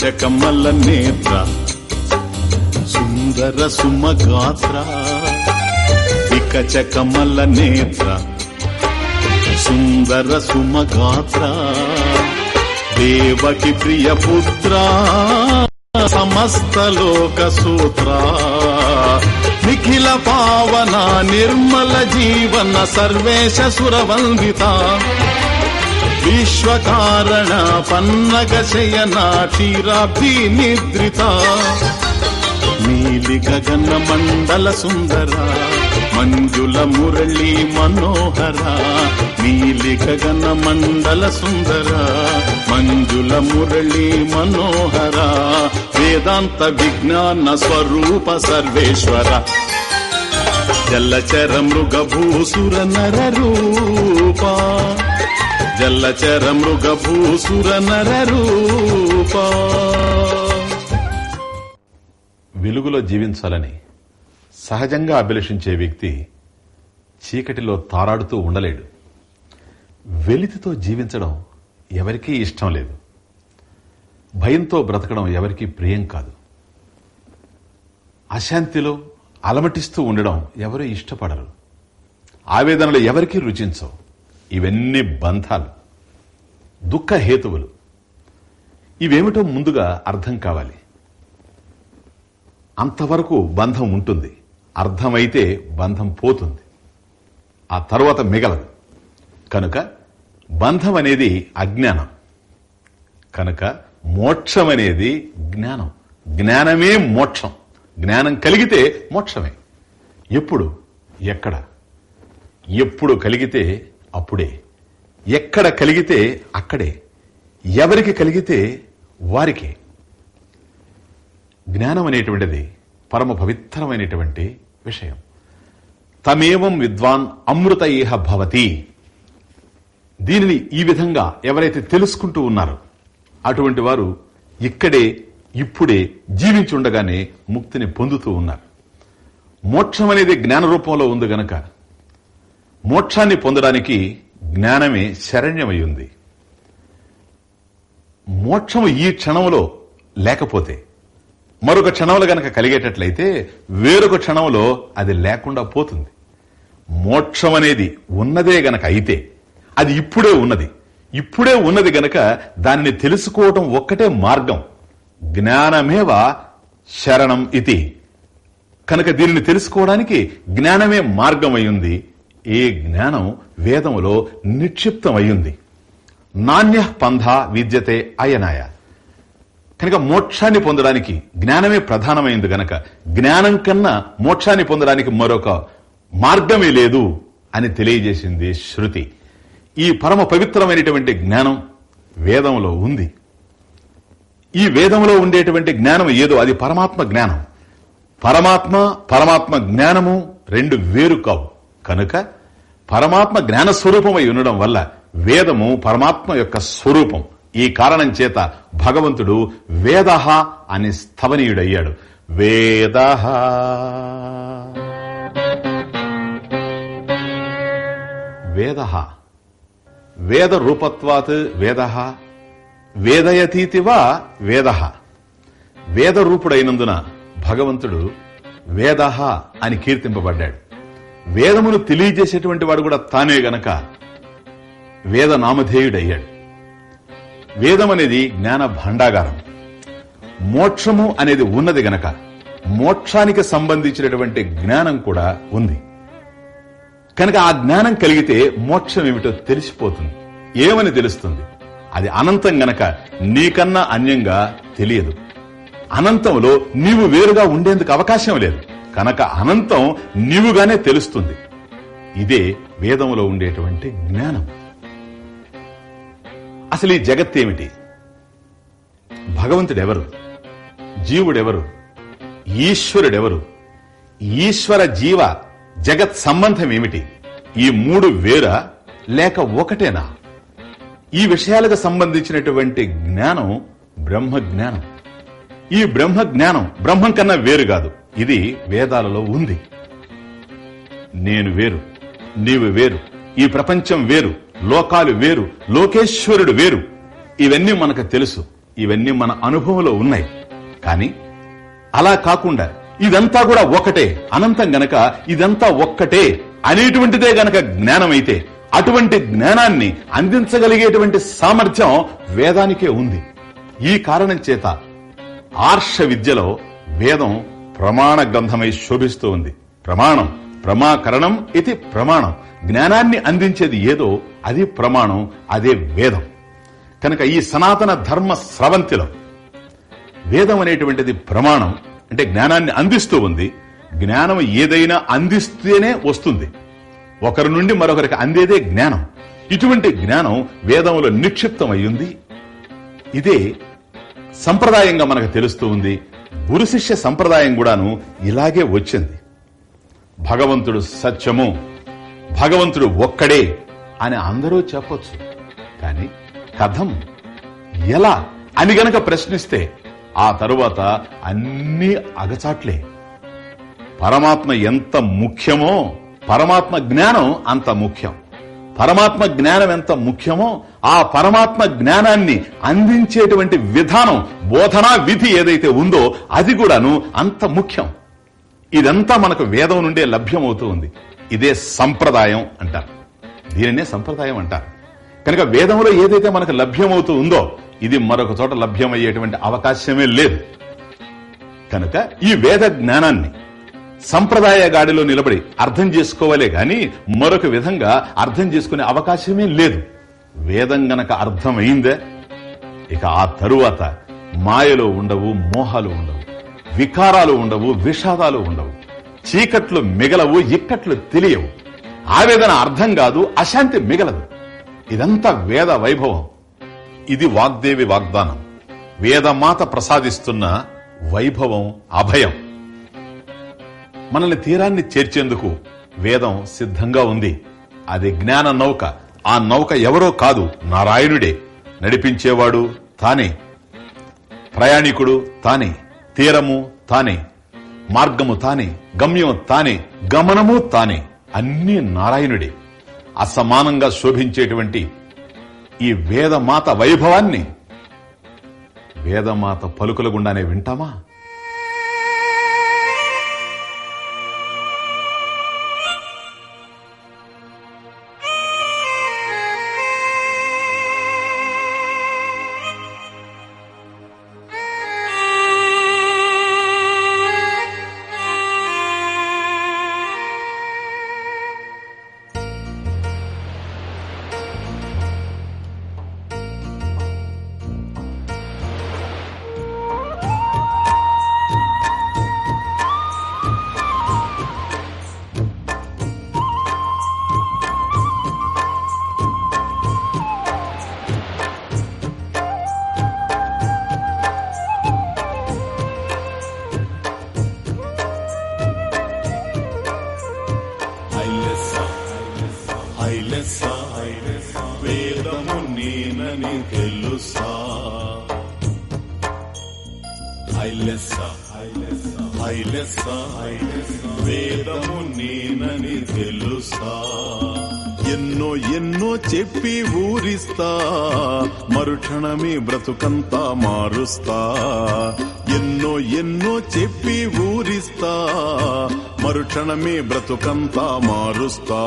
వికచకమల నేత్ర సుందర సుమగాత్ర వికచకమల నేత్ర సుందర సుమగాత్ర దేవకి ప్రియ పుత్ర సమస్త లోక సూత్ర నిఖిల పావన నిర్మల జీవన సర్వేశ సురవందిత. విశ్వకారణ పన్నగ శయన క్షీరాబ్ధి నిద్రిత నీలి గగన మండల సుందర మంజుల మురళి మనోహర నీలి గగన మండల సుందర మంజుల మురళి మనోహర వేదాంత విజ్ఞాన స్వరూప సర్వేశ్వర జల్లచర మృగభూసుర నర రూప జల్లచర మృగభూసుర నర రూప. వెలుగులో జీవించాలని సహజంగా అభిలషించే వ్యక్తి చీకటిలో తారాడుతూ ఉండలేడు. వెలితితో జీవించడం ఎవరికీ ఇష్టం లేదు. భయంతో బ్రతకడం ఎవరికీ ప్రియం కాదు. అశాంతిలో అలమటిస్తూ ఉండడం ఎవరూ ఇష్టపడరు. ఆవేదనలు ఎవరికీ రుచించవు. ఇవన్నీ బంధాలు దుఃఖ హేతువులు. ఇవేమిటో ముందుగా అర్థం కావాలి. అంతవరకు బంధం ఉంటుంది అర్థమైతే బంధం పోతుంది. ఆ తర్వాత మిగలదు. కనుక బంధం అనేది అజ్ఞానం. కనుక మోక్షం అనేది జ్ఞానం. జ్ఞానమే మోక్షం. జ్ఞానం కలిగితే మోక్షమే. ఎప్పుడు? ఎక్కడ? ఎప్పుడు కలిగితే అప్పుడే. ఎక్కడ కలిగితే అక్కడే. ఎవరికి కలిగితే వారికే. జ్ఞానం అనేటువంటిది పరమ పవిత్రమైనటువంటి విషయం. తమేవం విద్వాన్ అమృత ఇహ భవతి. దీనిని ఈ విధంగా ఎవరైతే తెలుసుకుంటూ ఉన్నారో అటువంటి వారు ఇక్కడే ఇప్పుడే జీవించి ఉండగానే ముక్తిని పొందుతూ ఉన్నారు. మోక్షం అనేది జ్ఞాన రూపంలో ఉంది గనక మోక్షాన్ని పొందడానికి జ్ఞానమే శరణ్యమై ఉంది మోక్షము ఈ క్షణంలో లేకపోతే మరొక క్షణంలో గనక కలిగేటట్లయితే వేరొక క్షణంలో అది లేకుండా పోతుంది. మోక్షం అనేది ఉన్నదే గనక అయితే అది ఇప్పుడే ఉన్నది. ఇప్పుడే ఉన్నది గనక దానిని తెలుసుకోవటం ఒక్కటే మార్గం. జ్ఞానమేవ శరణం ఇది కనుక దీనిని తెలుసుకోవడానికి జ్ఞానమే మార్గమయ్యింది. ఈ జ్ఞానం వేదములో నిక్షిప్తమయ్యింది. నాణ్య పంధ విద్యతే అయనాయ. కనుక మోక్షాన్ని పొందడానికి జ్ఞానమే ప్రధానమైంది గనక జ్ఞానం కన్నా మోక్షాన్ని పొందడానికి మరొక మార్గమే లేదు అని తెలియజేసింది శృతి. ఈ పరమ పవిత్రమైనటువంటి జ్ఞానం వేదంలో ఉంది. ఈ వేదంలో ఉండేటువంటి జ్ఞానం ఏదో అది పరమాత్మ జ్ఞానం. పరమాత్మ పరమాత్మ జ్ఞానము రెండు వేరు కావు. కనుక పరమాత్మ జ్ఞాన స్వరూపమై ఉండడం వల్ల వేదము పరమాత్మ యొక్క స్వరూపం. ఈ కారణం చేత భగవంతుడు వేద అని స్థవనీయుడయ్యాడు. వేద వేద వేద రూపత్వాత్ వేద వేదయతీతివా వేద వేద రూపుడైనందున భగవంతుడు వేద అని కీర్తింపబడ్డాడు. వేదమును తెలియజేసేటువంటి వాడు కూడా తానే గనక వేద నామధేయుడయ్యాడు. వేదం అనేది జ్ఞాన భాండాగారం. మోక్షము అనేది ఉన్నది గనక మోక్షానికి సంబంధించినటువంటి జ్ఞానం కూడా ఉంది. కనుక ఆ జ్ఞానం కలిగితే మోక్షం ఏమిటో తెలిసిపోతుంది. ఏమని తెలుస్తుంది? అది అనంతం గనక నీకన్నా అన్యంగా తెలియదు. అనంతంలో నీవు వేరుగా ఉండేందుకు అవకాశం లేదు. కనుక అనంతం నీవుగానే తెలుస్తుంది. ఇదే వేదంలో ఉండేటువంటి జ్ఞానం. అసలు ఈ జగత్ ఏమిటి భగవంతుడెవరు? జీవుడెవరు? ఈశ్వరుడెవరు? ఈశ్వర జీవ జగత్ సంబంధం ఏమిటి ఈ మూడు వేరా లేక ఒకటేనా? ఈ విషయాలకు సంబంధించినటువంటి జ్ఞానం బ్రహ్మ జ్ఞానం ఈ బ్రహ్మ జ్ఞానం బ్రహ్మం కన్నా వేరు కాదు. ఇది వేదాలలో ఉంది. నేను వేరు నీవు వేరు ఈ ప్రపంచం వేరు లోకాలు వేరు లోకేశ్వరుడు వేరు. ఇవన్నీ మనకు తెలుసు ఇవన్నీ మన అనుభవంలో ఉన్నాయి. కానీ అలా కాకుండా ఇదంతా కూడా ఒకటే అనంతం గనక ఇదంతా ఒక్కటే అనేటువంటిదే గనక జ్ఞానమైతే అటువంటి జ్ఞానాన్ని అందించగలిగేటువంటి సామర్థ్యం వేదానికే ఉంది. ఈ కారణం చేత ఆర్ష విద్యలో వేదం ప్రమాణ గ్రంథమై శోభిస్తూ ఉంది. ప్రమాణం ప్రమాకరణం ఇది ప్రమాణం. జ్ఞానాన్ని అందించేది ఏదో అది ప్రమాణం అదే వేదం. కనుక ఈ సనాతన ధర్మ స్రవంతిలో. వేదం అనేటువంటిది ప్రమాణం అంటే జ్ఞానాన్ని అందిస్తూ ఉంది. జ్ఞానం ఏదైనా అందిస్తేనే వస్తుంది. ఒకరి నుండి మరొకరికి అందేదే జ్ఞానం. ఇటువంటి జ్ఞానం వేదంలో నిక్షిప్తం అయ్యింది ఇదే సంప్రదాయంగా మనకు తెలుస్తూ ఉంది. గురు శిష్య సంప్రదాయం కూడాను ఇలాగే వచ్చింది. భగవంతుడు సత్యము భగవంతుడు ఒక్కడే అని అందరూ చెప్పొచ్చు. కానీ కథం ఎలా అని గనక ప్రశ్నిస్తే ఆ తరువాత అన్ని అగచాట్లే. పరమాత్మ ఎంత ముఖ్యమో పరమాత్మ జ్ఞానం అంత ముఖ్యం. పరమాత్మ జ్ఞానం ఎంత ముఖ్యమో ఆ పరమాత్మ జ్ఞానాన్ని అందించేటువంటి విధానం బోధనా విధి ఏదైతే ఉందో అది కూడాను అంత ముఖ్యం. ఇదంతా మనకు వేదం నుండే లభ్యమవుతూ ఉంది. ఇదే సంప్రదాయం అంటారు. దీనినే సంప్రదాయం అంటారు. కనుక వేదంలో ఏదైతే మనకు లభ్యమవుతూ ఉందో ఇది మరొక చోట లభ్యమయ్యేటువంటి అవకాశమే లేదు. కనుక ఈ వేద జ్ఞానాన్ని సంప్రదాయ గాడిలో నిలబడి అర్థం చేసుకోవాలే గాని మరొక విధంగా అర్థం చేసుకునే అవకాశమే లేదు. వేదం గనక అర్థమైందే ఇక ఆ తరువాత మాయలో ఉండవు మోహాలు ఉండవు వికారాలు ఉండవు విషాదాలు ఉండవు. చీకట్లు మిగలవు ఇక్కట్లు తెలియవు. ఆవేదన అర్థం కాదు అశాంతి మిగలదు. ఇదంతా వేద వైభవం. ఇది వాగ్దేవి వాగ్దానం. వేదమాత ప్రసాదిస్తున్న వైభవం అభయం. మనల్ని తీరాన్ని చేర్చేందుకు వేదం సిద్ధంగా ఉంది. అది జ్ఞాన నౌక. ఆ నౌక ఎవరో కాదు నారాయణుడే. నడిపించేవాడు తానే. ప్రయాణికుడు తానే. తీరము తానే. మార్గము తానే. గమ్యం తానే. గమనము తానే. అన్నీ నారాయణుడే. అసమానంగా శోభించేటువంటి ఈ వేదమాత వైభవాన్ని వేదమాత పలుకుల గుండానే వింటామా? బ్రతుకంతా మారుస్తా. ఎన్నో ఎన్నో చెప్పి ఊరిస్తా. మరుక్షణమే బ్రతుకంతా మారుస్తా.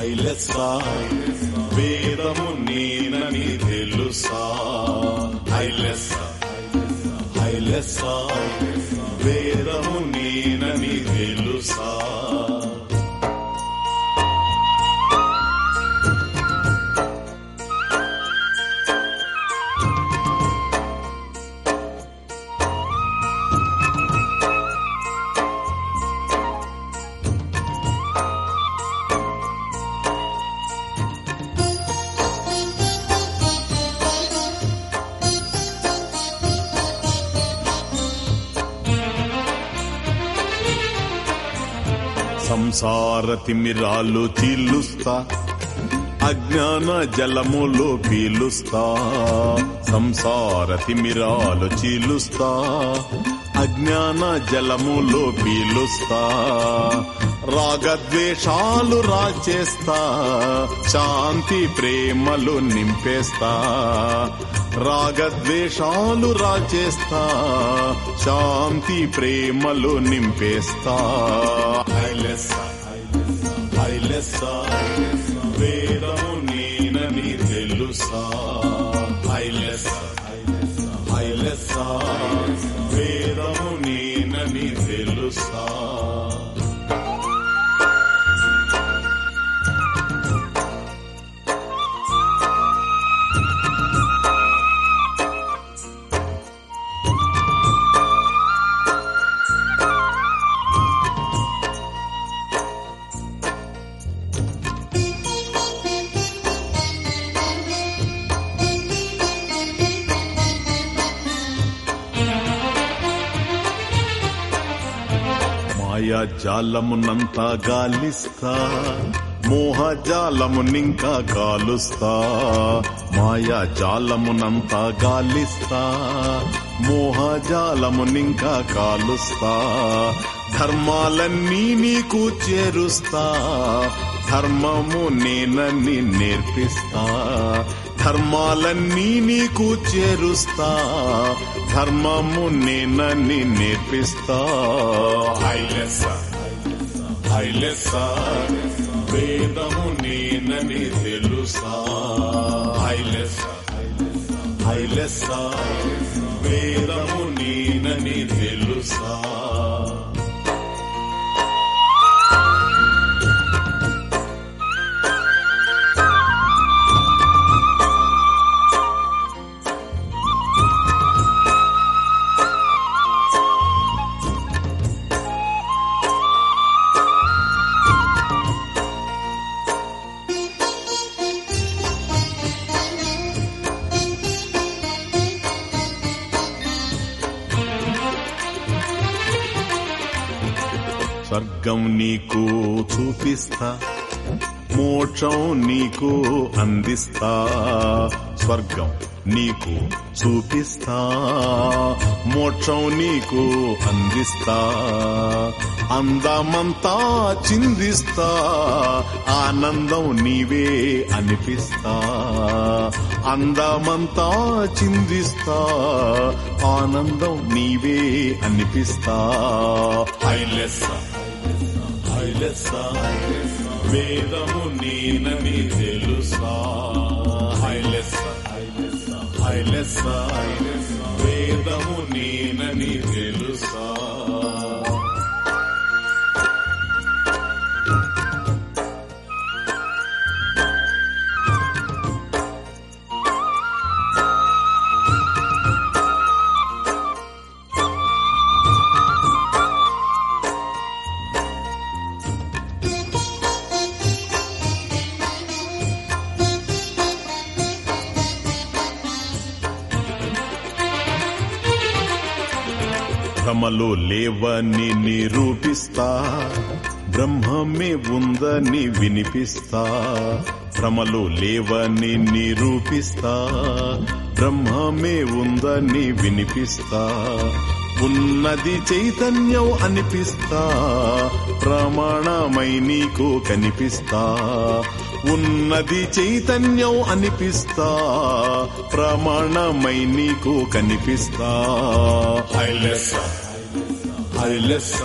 ఐలెస్స వేదము నేనని తెలుసా. ఐలెస్స వేదము సంసార తిమిరాలు చీలుస్తా. అజ్ఞాన జలములో పీలుస్తా. సంసార తిమిరాలు చీలుస్తా. అజ్ఞాన జలములో పీలుస్తా. రాగద్వేషాలు రాచేస్తా. శాంతి ప్రేమలు నింపేస్తా. రాగద్వేషాలు రాచేస్తా. శాంతి ప్రేమలు నింపేస్తా. హైలెస్సా హైలెస్సా వేదము నేనని జాలమునంతా గాలిస్తా మోహజాలమునింకా గాలుస్తా. మాయా జాలమునంతా గాలిస్తా మోహజాలమునింకా కాలుస్తా ధర్మాలన్నీ నీకు చేరుస్తా ధర్మము నేనని నేర్పిస్తా. ధర్మాలన్నీ నీకు చేరుస్తా ధర్మము నేనని నేర్పిస్తా. హైలెస్స హైలెస్స? వేదము నేనని తెలుసా? హైలెస్స? హైలెస్స? వేదము నేనని తెలుసా? స్వర్గం నీకు చూపిస్తా మోక్షం నీకు అందిస్తా. స్వర్గం నీకు చూపిస్తా మోక్షం నీకు అందిస్తా. అందమంతా చిందిస్తా ఆనందం నీవే అనిపిస్తా. అందమంతా చిందిస్తా ఆనందం నీవే అనిపిస్తా. ఐలెస్సా హైలెస్స వేదము నేనని తెలుసా? హైలెస్స హైలెస్స వేదము నేనని తెలుసా? భ్రమలు లేవని నిరూపిస్తా. బ్రహ్మమే ఉందని వినిపిస్తా. భ్రమలు లేవని నిరూపిస్తా. బ్రహ్మమే ఉందని వినిపిస్తా. ఉన్నది చైతన్యం అనిపిస్తా. ప్రమాణమై నీకు కనిపిస్తా. ఉన్నది చైతన్యం అనిపిస్తా. ప్రమాణమై నీకు కనిపిస్తా. హైలెస్స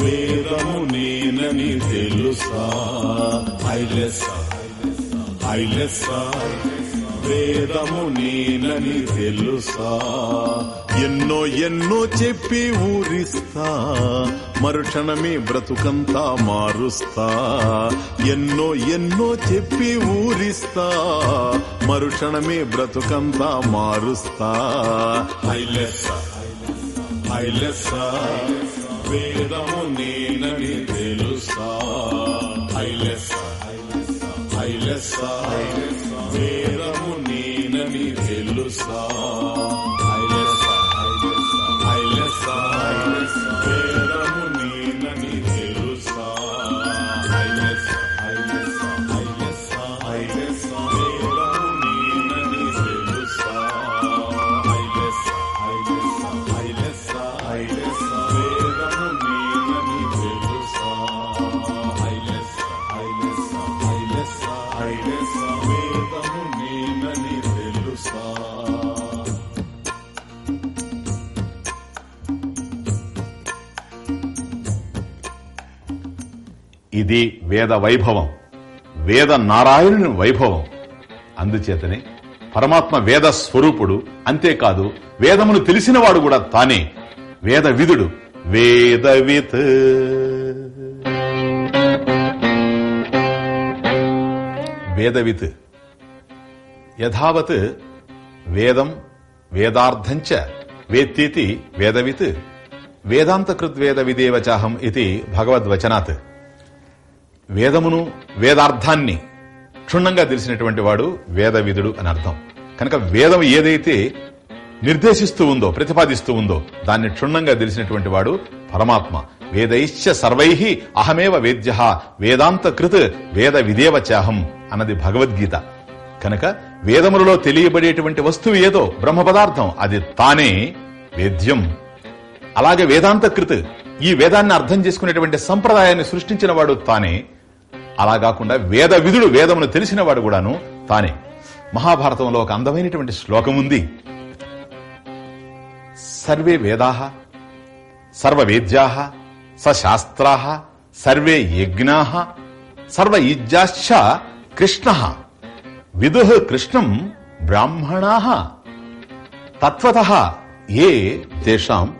వేదము నేనని తెలుసా? హైలెస్స హైలెస్స వేదము నేనని తెలుసా? ఎన్నో ఎన్నో చెప్పి ఊరిస్తా మరుక్షణమే బ్రతుకంతా మారుస్తా. ఎన్నో ఎన్నో చెప్పి ఊరిస్తా మరుక్షణమే బ్రతుకంతా మారుస్తా. హైలెస్స హైలెస్స వేదము నేనని తెలుసా హైలెస్స హైలెస్స వేదము ఇది వేద వైభవం. వేద నారాయణుని వైభవం. అందుచేతనే పరమాత్మ వేద స్వరూపుడు అంతేకాదు వేదమును తెలిసినవాడు కూడా తానే. వేద విధుడు. వేదవిత్ వేదవిత్ యథావత్ వేదం వేదార్థంచ వేత్తీతి వేదవిత్ వేదాంతకృద్వేద విదేవచాహం ఇది భగవద్వచనాత్. వేదమును వేదార్థాన్ని క్షుణ్ణంగా తెలిసినటువంటి వాడు వేదవిధుడు అని అర్థం. కనుక వేదం ఏదైతే నిర్దేశిస్తూ ఉందో ప్రతిపాదిస్తూ ఉందో దాన్ని క్షుణ్ణంగా తెలిసినటువంటి వాడు పరమాత్మ. వేదైశ్చ సర్వై అహమేవ వేద్య వేదాంత కృత్ వేద విదేవచాహం అన్నది భగవద్గీత. కనుక వేదములలో తెలియబడేటువంటి వస్తువు ఏదో బ్రహ్మ పదార్థం అది తానే వేద్యం. అలాగే వేదాంత కృత్ ఈ వేదాన్ని అర్థం చేసుకునేటువంటి సంప్రదాయాన్ని సృష్టించిన వాడు తానే అలా కాకుండా వేద విధుడు వేదమును తెలిసిన వాడు కూడాను తానే. మహాభారతంలో ఒక అందమైనటువంటి శ్లోకం ఉంది సర్వే వేదా సర్వవేద్యా సశాస్త్రా సర్వే యజ్ఞా సర్వ ఇజ్జాశ్చ కృష్ణ. విదు కృష్ణం బ్రాహ్మణా. తత్వత ఏ తేషాం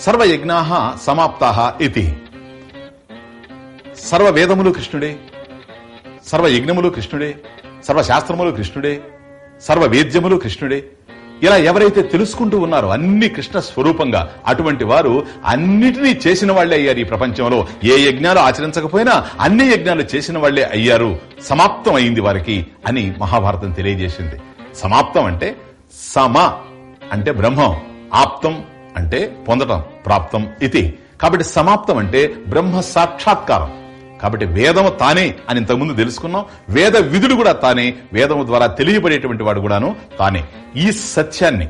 సర్వయజ్ఞా సమాప్తా ఇది సర్వవేదములు కృష్ణుడే సర్వ యజ్ఞములు కృష్ణుడే సర్వశాస్త్రములు కృష్ణుడే సర్వ వేద్యములు కృష్ణుడే. ఇలా ఎవరైతే తెలుసుకుంటూ ఉన్నారో అన్ని కృష్ణ స్వరూపంగా అటువంటి వారు అన్నిటినీ చేసిన వాళ్ళే అయ్యారు ఈ ప్రపంచంలో. ఏ యజ్ఞాలు ఆచరించకపోయినా అన్ని యజ్ఞాలు చేసిన వాళ్ళే అయ్యారు. సమాప్తం అయింది వారికి అని మహాభారతం తెలియజేసింది. సమాప్తం అంటే సమ అంటే బ్రహ్మం ఆప్తం అంటే పొందటం ప్రాప్తం ఇది. కాబట్టి సమాప్తం అంటే బ్రహ్మ సాక్షాత్కారం. కాబట్టి వేదము తానే అని ఇంతకుముందు తెలుసుకున్నాం. వేద విధుడు కూడా తానే వేదము ద్వారా తెలియబడేటువంటి వాడు కూడాను తానే. ఈ సత్యాన్ని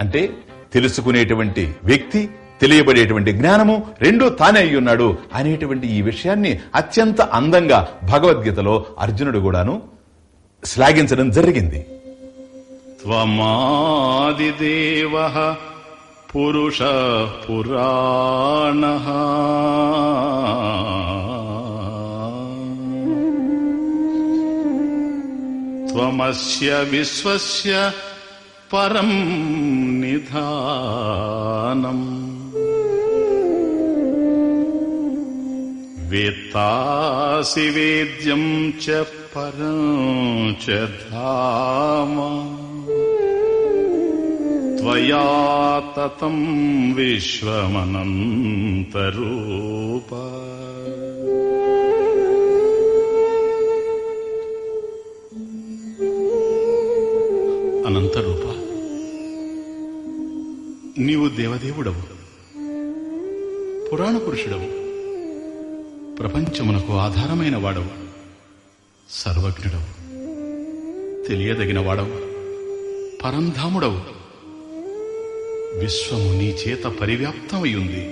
అంటే తెలుసుకునేటువంటి వ్యక్తి తెలియబడేటువంటి జ్ఞానము రెండూ తానే అయి ఉన్నాడు అనేటువంటి ఈ విషయాన్ని అత్యంత అందంగా భగవద్గీతలో అర్జునుడు కూడాను శ్లాఘించడం జరిగింది. త్వమాదిదేవ పురుష పురాణ त्वमस्य विश्वस्य परम् निधानम्। वेत्तासि वेद्यम् च परम् च धाम। त्वया ततम् विश्वमनन्तरूप। అనంతరూప. నీవు దేవదేవుడవు. పురాణ పురుషుడవు. ప్రపంచమునకు ఆధారమైన వాడవు. సర్వజ్ఞుడవు. తెలియదగిన వాడవు పరంధాముడవు. విశ్వము నీ చేత పరివ్యాప్తమై ఉంది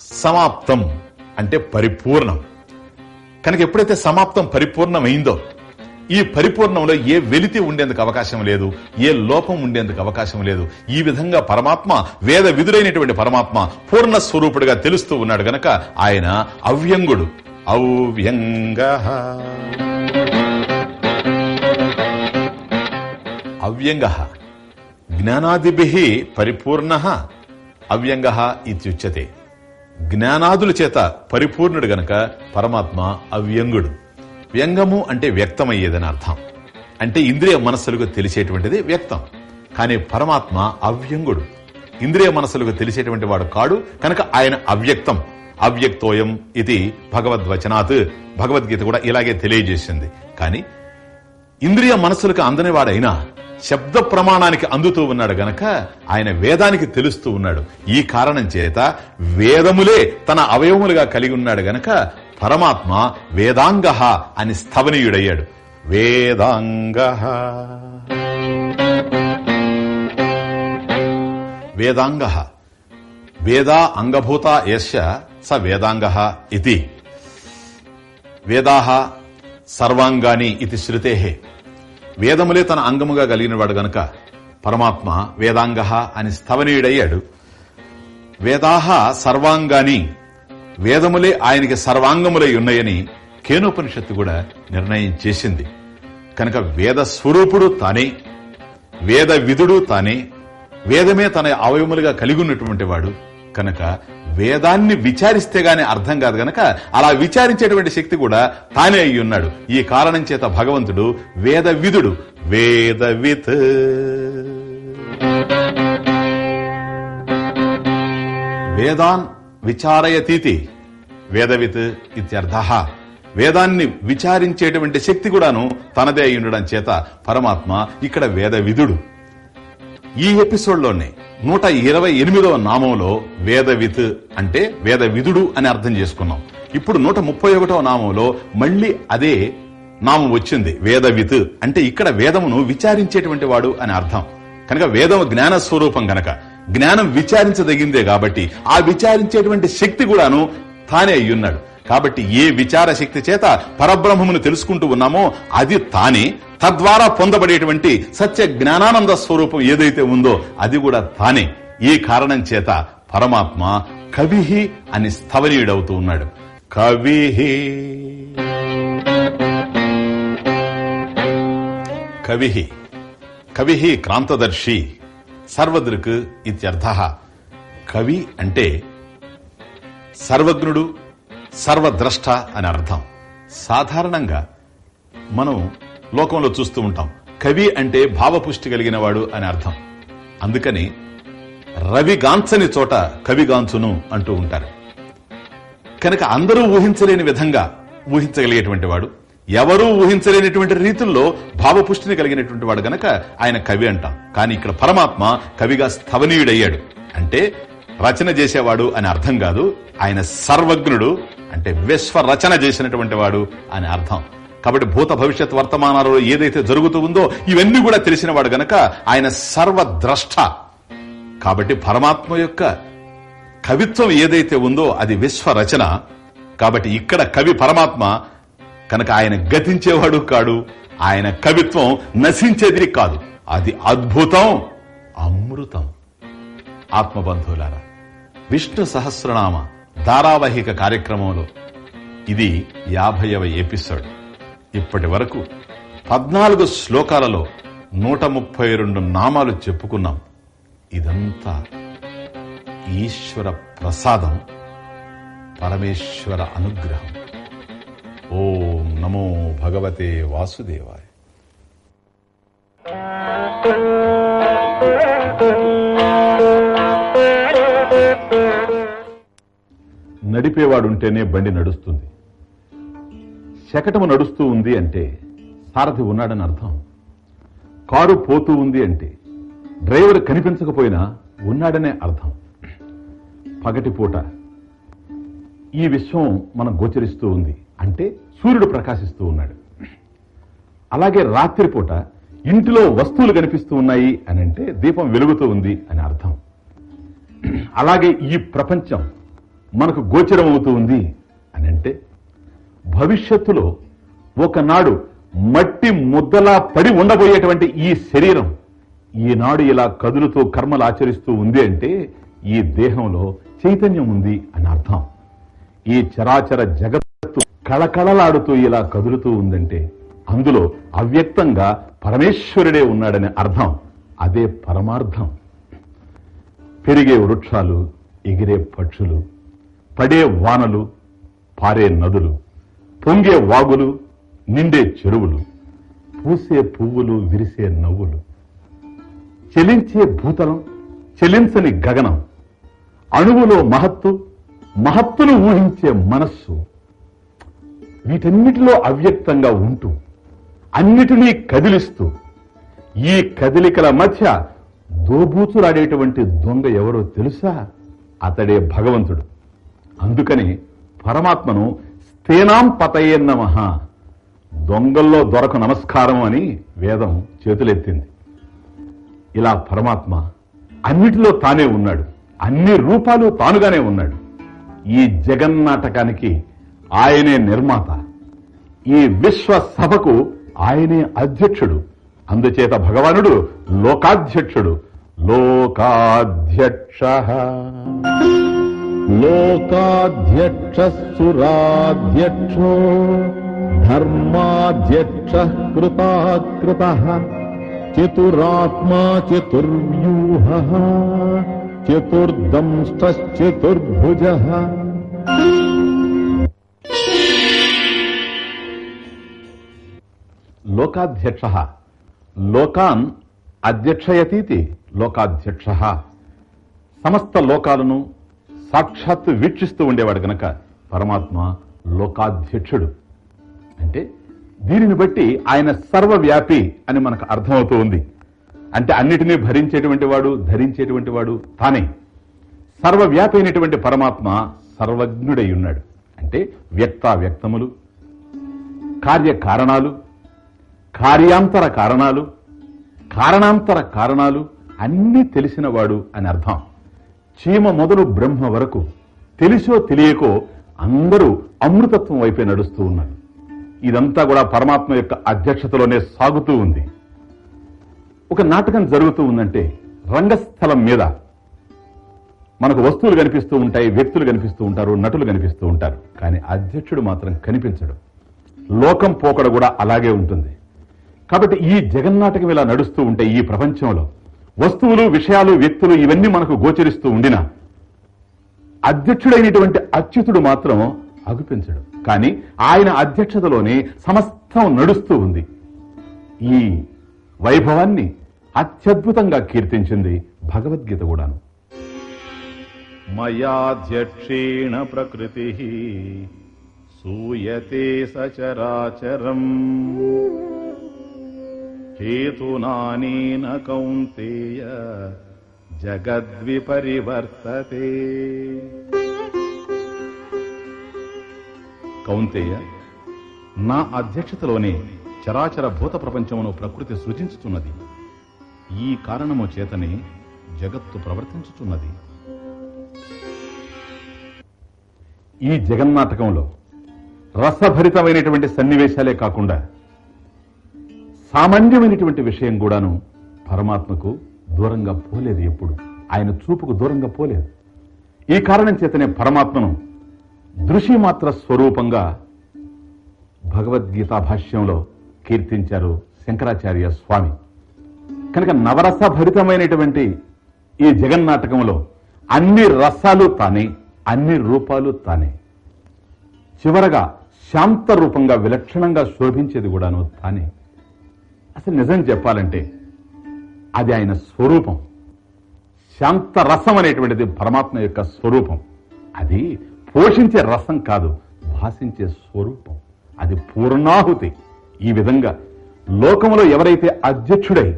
సమాప్తం అంటే పరిపూర్ణం. కనుక ఎప్పుడైతే సమాప్తం పరిపూర్ణమైందో ఈ పరిపూర్ణంలో ఏ వెలితి ఉండేందుకు అవకాశం లేదు ఏ లోపం ఉండేందుకు అవకాశం లేదు. ఈ విధంగా పరమాత్మ వేద విధుడైనటువంటి పరమాత్మ పూర్ణ స్వరూపుడుగా తెలుస్తూ ఉన్నాడు గనక ఆయన అవ్యంగుడు. అవ్యంగ. అవ్యంగ. జ్ఞానాదిభి పరిపూర్ణ. అవ్యంగ ఇత్యుచ్యతే. జ్ఞానాదుల చేత పరిపూర్ణుడు గనక పరమాత్మ అవ్యంగుడు. వ్యంగము అంటే వ్యక్తమయ్యేదని అర్థం. అంటే ఇంద్రియ మనస్సులకు తెలిసేటువంటిది వ్యక్తం. కానీ పరమాత్మ అవ్యంగుడు. ఇంద్రియ మనస్సులకు తెలిసేటువంటి వాడు కాడు. కనుక ఆయన అవ్యక్తం. అవ్యక్తోయం ఇది భగవద్వచనాత్. భగవద్గీత కూడా ఇలాగే తెలియజేసింది. కానీ ఇంద్రియ మనస్సులకు అందని వాడైనా శబ్ద ప్రమాణానికి అందుతూ ఉన్నాడు గనక ఆయన వేదానికి తెలుస్తూ ఉన్నాడు. ఈ కారణం చేత వేదములే తన అవయవములుగా కలిగి ఉన్నాడు గనక పరమాత్మ వేదాంగ అని స్థవనీయుడయ్యాడు. వేదాంగ. వేదాంగ. వేదా అంగభూత యస్య స వేదాంగ ఇది. వేదా సర్వాంగాని ఇది శృతే వేదములే తన అంగముగా కలిగినవాడు గనక పరమాత్మ వేదాంగ అని స్థవనీయుడయ్యాడు. వేదాహ సర్వాంగాని వేదములే ఆయనకి సర్వాంగములై ఉన్నాయని కేనోపనిషత్తు కూడా నిర్ణయం చేసింది. కనుక వేద స్వరూపుడు తానే వేద విధుడు తానే వేదమే తన అవయములుగా కలిగి ఉన్నటువంటి వాడు. కనుక వేదాన్ని విచారిస్తే గాని అర్థం కాదు గనక అలా విచారించేటువంటి శక్తి కూడా తానే అయి ఉన్నాడు. ఈ కారణం చేత భగవంతుడు వేద విధుడు. వేదవిత్ వేదాన్ విచారయతీతి వేదవిత్ ఇత్యర్థ. వేదాన్ని విచారించేటువంటి శక్తి కూడాను తనదే అయి ఉండడం చేత పరమాత్మ ఇక్కడ వేదవిధుడు ఈ ఎపిసోడ్లోనే నూట ఇరవై ఎనిమిదవ నామంలో వేదవిత్ అంటే వేదవిధుడు అని అర్థం చేసుకున్నాం. ఇప్పుడు నూట ముప్పై ఒకటవ నామంలో మళ్ళీ అదే నామం వచ్చింది వేదవిత్. అంటే ఇక్కడ వేదమును విచారించేటువంటి వాడు అని అర్థం. కనుక వేదము జ్ఞాన స్వరూపం గనక జ్ఞానం విచారించదగిందే కాబట్టి ఆ విచారించేటువంటి శక్తి కూడాను తానే అయ్యున్నాడు. కాబట్టి ఏ విచార శక్తి చేత పరబ్రహ్మమును తెలుసుకుంటూ ఉన్నామో అది తానే. తద్వారా పొందబడేటువంటి సత్య జ్ఞానానంద స్వరూపం ఏదైతే ఉందో అది కూడా తానే. ఈ కారణం చేత? పరమాత్మ కవిహి అని స్థవనీయుడవుతూ ఉన్నాడు. కవిహి. కవిహి. కవిహి క్రాంతదర్శి. సర్వదృక్ ఇత్యర్థ. కవి అంటే సర్వజ్ఞుడు సర్వద్రష్ట అని అర్థం. సాధారణంగా మనం లోకంలో చూస్తూ ఉంటాం. కవి అంటే భావపుష్టి కలిగిన వాడు అని అర్థం. అందుకని రవిగాంచని చోట కవిగాంచును అంటూ ఉంటారు. కనుక అందరూ ఊహించలేని విధంగా ఊహించగలిగేటువంటి వాడు ఎవరూ ఊహించలేనటువంటి రీతుల్లో భావపుష్టిని కలిగినటువంటి వాడు గనక ఆయన కవి అంటాం. కానీ ఇక్కడ పరమాత్మ కవిగా స్థవనీయుడయ్యాడు. అంటే రచన చేసేవాడు అని అర్థం కాదు. ఆయన సర్వజ్ఞుడు అంటే విశ్వ రచన చేసినటువంటి వాడు అని అర్థం. కాబట్టి భూత భవిష్యత్ వర్తమానాలలో ఏదైతే జరుగుతూ ఉందో ఇవన్నీ కూడా తెలిసిన వాడు గనక ఆయన సర్వద్రష్ట. కాబట్టి పరమాత్మ యొక్క కవిత్వం ఏదైతే ఉందో అది విశ్వ రచన కాబట్టి ఇక్కడ కవి పరమాత్మ కనుక ఆయన గతించేవాడు కాడు. ఆయన కవిత్వం నశించేది కాదు. అది అద్భుతం. అమృతం. ఆత్మబంధువులారా విష్ణు సహస్రనామ ధారావాహిక కార్యక్రమంలో ఇది యాభైవ ఎపిసోడ్. ఇప్పటి వరకు పద్నాలుగు శ్లోకాలలో నూట ముప్పై రెండు నామాలు చెప్పుకున్నాం. ఇదంతా ఈశ్వర ప్రసాదం పరమేశ్వర అనుగ్రహం. ఓం నమో భగవతే వాసుదేవాయ. నడిపేవాడుంటేనే బండి నడుస్తుంది. శకటము నడుస్తూ ఉంది అంటే సారథి ఉన్నాడని అర్థం. కారు పోతూ ఉంది అంటే డ్రైవర్ కనిపించకపోయినా ఉన్నాడనే అర్థం. పగటిపూట ఈ విశ్వం మనం గోచరిస్తూ ఉంది. అంటే సూర్యుడు ప్రకాశిస్తూ ఉన్నాడు. అలాగే రాత్రిపూట ఇంటిలో వస్తువులు కనిపిస్తూ ఉన్నాయి అని అంటే దీపం వెలుగుతూ ఉంది అని అర్థం. అలాగే ఈ ప్రపంచం మనకు గోచరం అవుతూ ఉంది అని అంటే భవిష్యత్తులో ఒకనాడు మట్టి ముద్దలా పడి ఉండబోయేటువంటి ఈ శరీరం ఈనాడు ఇలా కదులుతూ కర్మలు ఆచరిస్తూ ఉంది అంటే ఈ దేహంలో చైతన్యం ఉంది అని అర్థం. ఈ చరాచర జగత్ కళకళలాడుతూ ఇలా కదులుతూ ఉందంటే అందులో అవ్యక్తంగా పరమేశ్వరుడే ఉన్నాడనే అర్థం అదే పరమార్థం. పెరిగే వృక్షాలు ఎగిరే పక్షులు పడే వానలు పారే నదులు పొంగే వాగులు నిండే చెరువులు పూసే పువ్వులు విరిసే నవ్వులు. చెలించే భూతలం చెలించని గగనం అణువులో మహత్తు మహత్తును ఊహించే మనస్సు వీటన్నిటిలో అవ్యక్తంగా ఉంటూ అన్నిటినీ కదిలిస్తూ ఈ కదిలికల మధ్య దోబూచులాడేటువంటి దొంగ ఎవరో తెలుసా? అతడే భగవంతుడు. అందుకని పరమాత్మను స్థేనాం పతయే దొంగల్లో దొరకు నమస్కారం అని వేదం చేతులెత్తింది. ఇలా పరమాత్మ అన్నిటిలో తానే ఉన్నాడు. అన్ని రూపాలు తానుగానే ఉన్నాడు. ఈ జగన్నాటకానికి ఆయనే నిర్మాత. ఈ విశ్వ సభకు ఆయనే అధ్యక్షుడు. అందుచేత భగవానుడు లోకాధ్యక్షుడు. లోకాధ్యక్ష. లోకాధ్యక్షసురాధ్యక్షో ధర్మాధ్యక్ష కృతాకృత చతురాత్మా చతుర్వ్యూహ చతుర్దంష్టశ్చతుర్భుజ. లోకాధ్యక్ష. లోకాన్ అధ్యక్షయతీతి లోకాధ్యక్ష. సమస్త లోకాలను సాక్షాత్తు వీక్షిస్తూ ఉండేవాడు గనక పరమాత్మ లోకాధ్యక్షుడు. అంటే దీనిని బట్టి ఆయన సర్వవ్యాపి అని మనకు అర్థమవుతూ ఉంది. అంటే అన్నిటినీ భరించేటువంటి వాడు ధరించేటువంటి వాడు తానే. సర్వవ్యాపి అయినటువంటి పరమాత్మ సర్వజ్ఞుడై ఉన్నాడు. అంటే వ్యక్త వ్యక్తములు కార్యకారణాలు కార్యాంతర కారణాలు కారణాంతర కారణాలు అన్నీ తెలిసినవాడు అని అర్థం. చీమ మొదలు బ్రహ్మ వరకు తెలిసో తెలియకో అందరూ అమృతత్వం వైపే నడుస్తూ ఉన్నారు. ఇదంతా కూడా పరమాత్మ యొక్క అధ్యక్షతలోనే సాగుతూ ఉంది. ఒక నాటకం జరుగుతూ ఉందంటే రంగస్థలం మీద మనకు వస్తువులు కనిపిస్తూ ఉంటాయి వ్యక్తులు కనిపిస్తూ ఉంటారు నటులు కనిపిస్తూ ఉంటారు. కానీ అధ్యక్షుడు మాత్రం కనిపించడు. లోకం పోకడ కూడా అలాగే ఉంటుంది. కాబట్టి ఈ జగన్నాటకం ఇలా నడుస్తూ ఉంటే ఈ ప్రపంచంలో వస్తువులు విషయాలు వ్యక్తులు ఇవన్నీ మనకు గోచరిస్తూ ఉండినా అధ్యక్షుడైనటువంటి అచ్యుతుడు మాత్రం అగుపించడు. కానీ ఆయన అధ్యక్షతలోనే సమస్తం నడుస్తూ ఉంది. ఈ వైభవాన్ని అత్యద్భుతంగా కీర్తించింది భగవద్గీత కూడాను. మయాధ్యక్షేణ ప్రకృతి సూయతే సచరాచరం. హేతునానేన కౌంతేయ జగద్విపరివర్తతే. కౌంతేయ నా అధ్యక్షతలోనే చరాచర భూత ప్రపంచమును ప్రకృతి సృజించుతున్నది ఈ కారణము చేతనే జగత్తు ప్రవర్తించుతున్నది ఈ జగన్నాటకంలో రసభరితమైనటువంటి సన్నివేశాలే కాకుండా సామాన్యమైనటువంటి విషయం కూడాను పరమాత్మకు దూరంగా పోలేదు ఎప్పుడు. ఆయన చూపుకు దూరంగా పోలేదు. ఈ కారణం చేతనే పరమాత్మను దృశ్యమాత్ర స్వరూపంగా భగవద్గీతా భాష్యంలో కీర్తించారు శంకరాచార్య స్వామి. కనుక నవరస భరితమైనటువంటి ఈ జగన్నాటకంలో అన్ని రసాలు తానే అన్ని రూపాలు తానే. చివరగా శాంత రూపంగా విలక్షణంగా శోభించేది కూడాను తానే. అసలు నిజం చెప్పాలంటే అది ఆయన స్వరూపం. శాంత రసం అనేటువంటిది పరమాత్మ యొక్క స్వరూపం. అది పోషించే రసం కాదు భాషించే స్వరూపం. అది పూర్ణాహుతి. ఈ విధంగా లోకములో ఎవరైతే అధ్యక్షుడై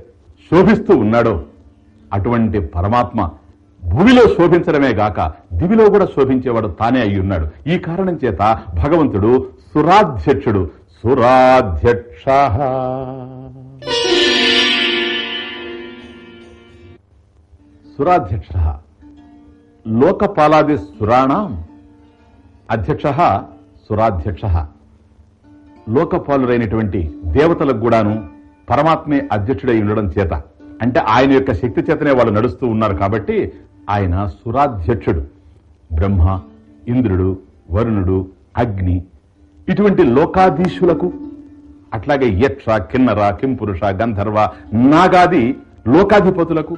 శోభిస్తూ ఉన్నాడో అటువంటి పరమాత్మ భూమిలో శోభించడమే గాక దివిలో కూడా శోభించేవాడు తానే అయి ఉన్నాడు. ఈ కారణం చేత భగవంతుడు సురాధ్యక్షుడు. సురాధ్యక్ష. సురాధ్యక్ష. లోకపాలాది సురాణం అధ్యక్ష సురాధ్యక్ష. లోకపాలురైనటువంటి దేవతలకు కూడాను పరమాత్మే అధ్యక్షుడై ఉండడం చేత. అంటే ఆయన యొక్క శక్తి చేతనే వాళ్ళు నడుస్తూ ఉన్నారు కాబట్టి ఆయన సురాధ్యక్షుడు. బ్రహ్మ ఇంద్రుడు వరుణుడు అగ్ని ఇటువంటి లోకాధీశులకు అట్లాగే యక్ష కిన్నర కింపురుష గంధర్వ నాగాది లోకాధిపతులకు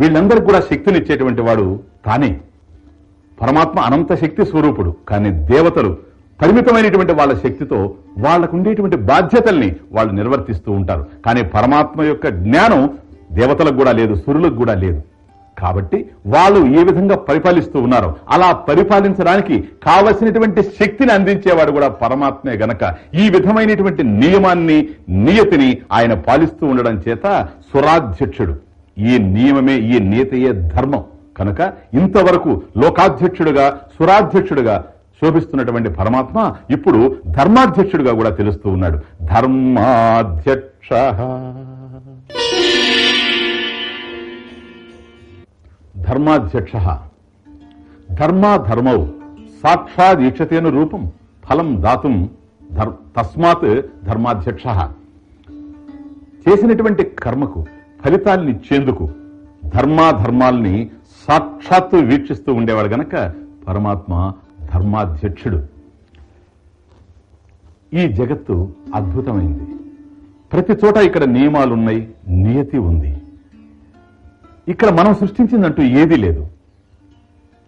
వీళ్ళందరికీ కూడా శక్తినిచ్చేటువంటి వాడు తానే. పరమాత్మ అనంత శక్తి స్వరూపుడు కానీ దేవతలు పరిమితమైనటువంటి వాళ్ళ శక్తితో వాళ్ళకు ఉండేటువంటి బాధ్యతల్ని వాళ్ళు నిర్వర్తిస్తూ ఉంటారు. కానీ పరమాత్మ యొక్క జ్ఞానం దేవతలకు కూడా లేదు సురులకు కూడా లేదు. కాబట్టి వాళ్ళు ఏ విధంగా పరిపాలిస్తూ ఉన్నారో అలా పరిపాలించడానికి కావలసినటువంటి శక్తిని అందించేవాడు కూడా పరమాత్మే గనక. ఈ విధమైనటువంటి నియమాన్ని నియతిని ఆయన పాలిస్తూ ఉండడం చేత సురాధ్యక్షుడు ఈ నియమమే ఈ నీతయే ధర్మం. కనుక ఇంతవరకు లోకాధ్యక్షుడుగా సురాధ్యక్షుడుగా శోభిస్తున్నటువంటి పరమాత్మ ఇప్పుడు ధర్మాధ్యక్షుడుగా కూడా తెలుస్తూ ఉన్నాడు. ధర్మాధ్యక్ష. ధర్మాధ్యక్ష. ధర్మాధర్మౌ సాక్షాత్ రూపం ఫలం దాతుం తస్మాత్ ధర్మాధ్యక్ష. చేసినటువంటి కర్మకు ఫలితాల్ని ఇచ్చేందుకు ధర్మాధర్మాల్ని సాక్షాత్తు వీక్షిస్తూ ఉండేవాడు గనక పరమాత్మ ధర్మాధ్యక్షుడు. ఈ జగత్తు అద్భుతమైంది. ప్రతి చోట ఇక్కడ నియమాలున్నాయి నియతి ఉంది. ఇక్కడ మనం సృష్టించిందంటూ ఏదీ లేదు.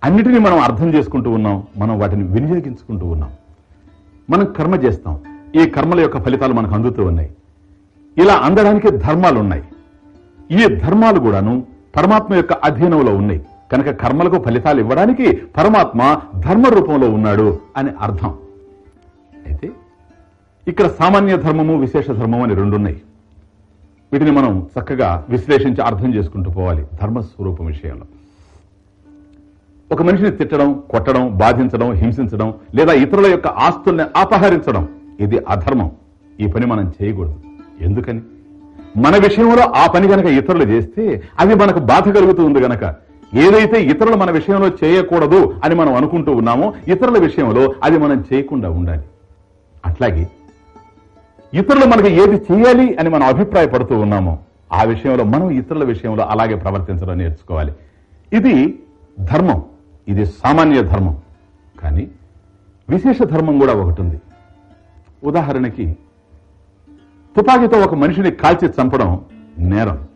అన్నిటినీ మనం అర్థం చేసుకుంటూ ఉన్నాం మనం వాటిని వినియోగించుకుంటూ ఉన్నాం. మనం కర్మ చేస్తాం ఈ కర్మల యొక్క ఫలితాలు మనకు అందుతూ ఉన్నాయి. ఇలా అందడానికి ధర్మాలు ఉన్నాయి ఈ ధర్మాలు కూడాను పరమాత్మ యొక్క అధీనంలో ఉన్నాయి. కనుక కర్మలకు ఫలితాలు ఇవ్వడానికి పరమాత్మ ధర్మ రూపంలో ఉన్నాడు అని అర్థం. అయితే ఇక్కడ సామాన్య ధర్మము విశేష ధర్మము అని రెండున్నాయి. వీటిని మనం చక్కగా విశ్లేషించి అర్థం చేసుకుంటూ పోవాలి ధర్మస్వరూపం విషయంలో. ఒక మనిషిని తిట్టడం కొట్టడం బాధించడం హింసించడం లేదా ఇతరుల యొక్క ఆస్తుల్ని అపహరించడం ఇది అధర్మం. ఈ పని మనం చేయకూడదు. ఎందుకని? మన విషయంలో ఆ పని గనక ఇతరులు చేస్తే అది మనకు బాధ కలుగుతూ ఉంది గనక. ఏదైతే ఇతరులు మన విషయంలో చేయకూడదు అని మనం అనుకుంటూ ఉన్నామో ఇతరుల విషయంలో అది మనం చేయకుండా ఉండాలి. అట్లాగే ఇతరులు మనకి ఏది చేయాలి అని మనం అభిప్రాయపడుతూ ఉన్నామో ఆ విషయంలో మనం ఇతరుల విషయంలో అలాగే ప్రవర్తించడం నేర్చుకోవాలి. ఇది ధర్మం. ఇది సామాన్య ధర్మం. కానీ విశేష ధర్మం కూడా ఒకటి ఉంది. ఉదాహరణకి తుపాకీతో ఒక మనిషిని కాల్చి చంపడం నేరం.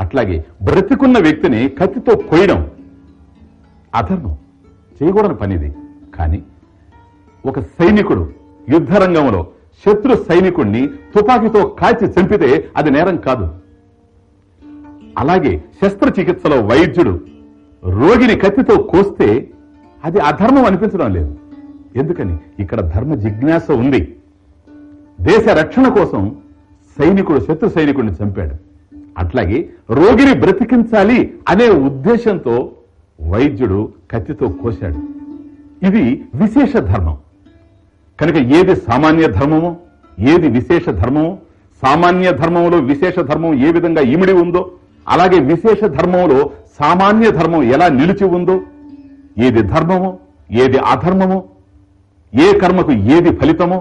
అట్లాగే బ్రతికున్న వ్యక్తిని కత్తితో కొయ్యడం అధర్మం. చేయకూడని పనిది. కానీ ఒక సైనికుడు యుద్ధ రంగంలో శత్రు సైనికుణ్ణి తుపాకీతో కాల్చి చంపితే అది నేరం కాదు. అలాగే శస్త్రచికిత్సలో వైద్యుడు రోగిని కత్తితో కోస్తే అది అధర్మం అనిపించడం లేదు. ఎందుకని? ఇక్కడ ధర్మ జిజ్ఞాస ఉంది. దేశ రక్షణ కోసం సైనికుడు శత్రు సైనికుడిని చంపాడు. అట్లాగే రోగిని బ్రతికించాలి అనే ఉద్దేశంతో వైద్యుడు కత్తితో కోశాడు. ఇది విశేష ధర్మం. కనుక ఏది సామాన్య ధర్మమో ఏది విశేష ధర్మమో సామాన్య ధర్మంలో విశేష ధర్మం ఏ విధంగా ఇమిడి ఉందో అలాగే విశేష ధర్మంలో సామాన్య ధర్మం ఎలా నిలిచి ఉందో ఏది ధర్మమో ఏది అధర్మమో ఏ కర్మకు ఏది ఫలితమో